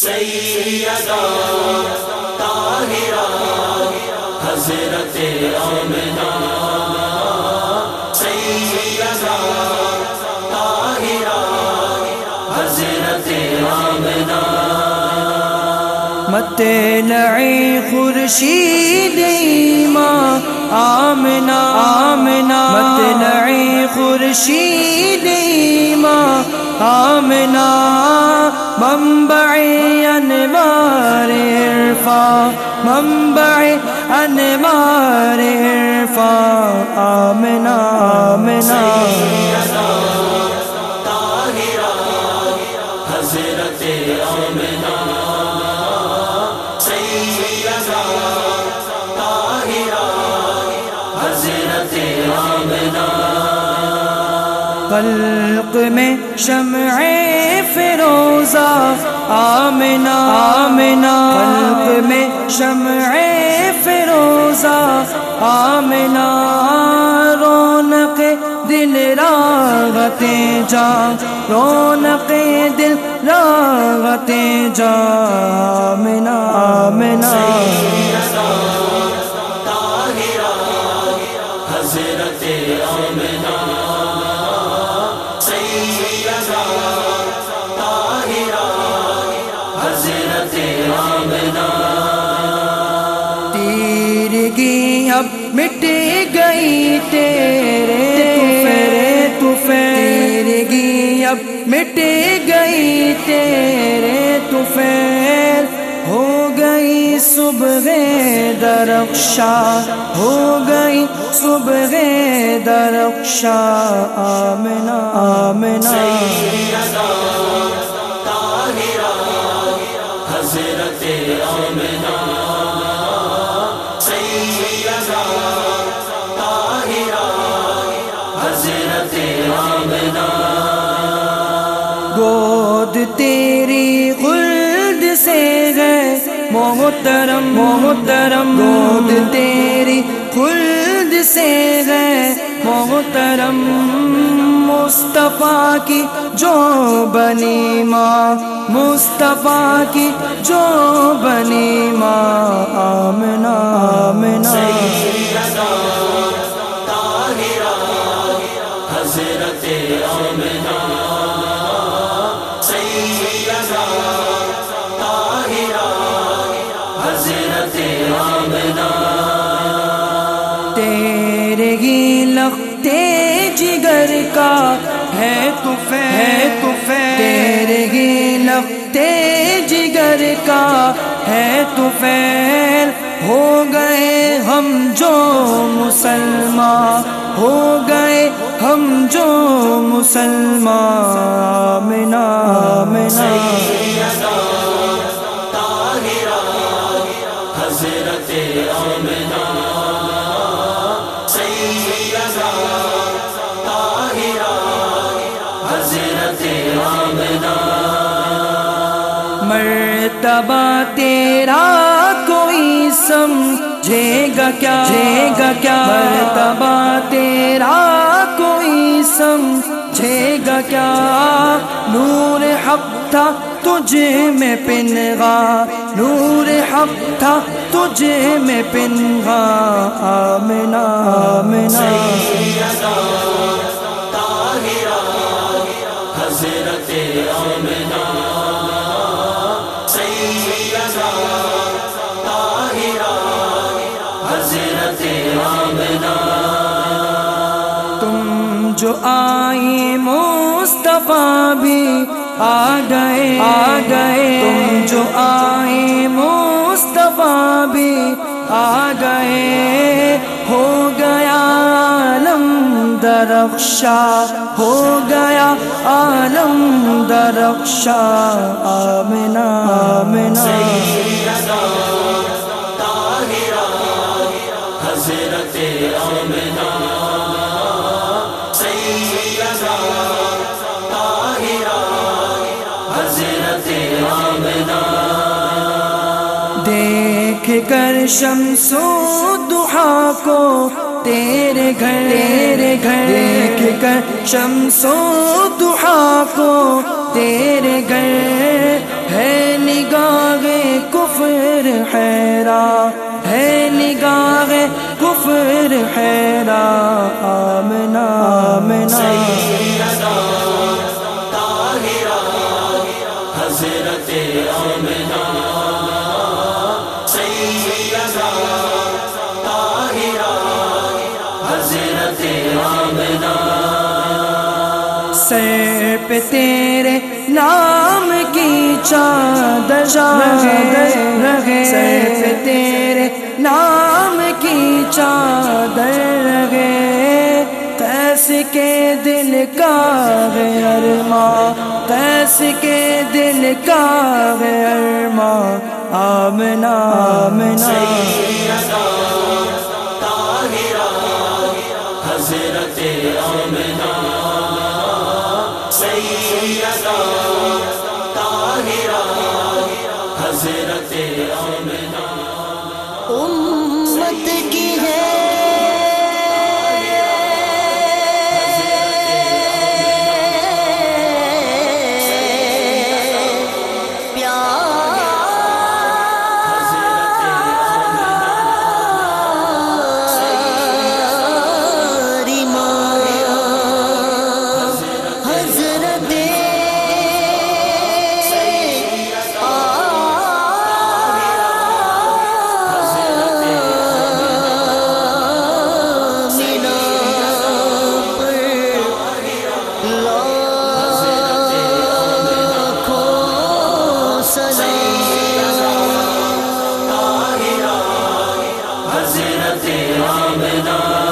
سیدہ طاہرہ حضرت آمنہ سیدہ طاہرہ حضرت آمنہ مت لعی خورشید ایمان آمنا آمنا مت لعی خورشید ایمان آمنا منبع انوار عرفا منبع انوار عرفا آمنا آمنا قلق میں شمع فروزہ آمنا آمنا قلق میں شمع فروزہ آمنا رونق دل راغتیں جا، رونق دل راغتیں جا۔ آمنا آمنا تیرگی اب مٹ گئی تیرے تو تیرگی اب مٹ گئی تیرے تو فیر ہو گئی صبح درخشا ہو گئی صبح درخشا آمنا آمنا حضرت آمنہ سیدہ طاہرہ حضرت آمنہ گود تیری خلد سے ہے محترم محترم۔ گود تیری خلد سے ہے محترم۔ مصطفیٰ کی جو بنی ماں، مصطفیٰ کی جو بنی ماں، آمنا آمنا۔ طاہرہ، حضرت آمنا۔ کا ہے تو ہے تو تیرے ہی لگتے جگر کا ہے تو فیل ہو گئے ہم جو مسلمان ہو گئے ہم جو مسلمان۔ منا منا طاہرہ حضرت مرتبہ تیرا کوئی سمجھے گا کیا؟ جے گا کیا؟ مرتبہ تیرا کوئی سمجھے گا کیا؟ نور حق تھا تجھے میں پنگا نور حق تھا تجھے میں پنگا۔ آمنا آمنا۔ طاہرہ حضرت آمنہ جو آئی مصطفیٰ بھی آ گئے آ گئے۔ تم جو آئی مصطفیٰ بھی آ گئے۔ ہو گیا عالم درخشا ہو گیا عالم درخشا آمنا آمنا حضرت آمنہ دیکھ کر شمس و دہا کو تیرے گھر تیرے گھر دیکھ کر شمس و دہا کو تیرے گھر ہے نگاہ کفر حیرا ہے نگاہ کفر حیرا آمنا آمنا۔ حضرت آمنا۔ سر پہ تیرے نام کی چادر رہے سر پہ تیرے نام کی چادر رہے۔ قیس کے دل کا غیر ماں قیس کے دل کا غیر ماں آمنا۔ آمنا حضرت آمنا۔ حضرت عابدہ